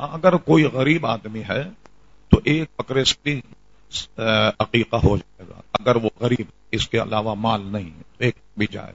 اگر کوئی غریب آدمی ہے تو ایک بکرے سے بھی عقیقہ ہو جائے گا۔ اگر وہ غریب، اس کے علاوہ مال نہیں ایک بھی جائے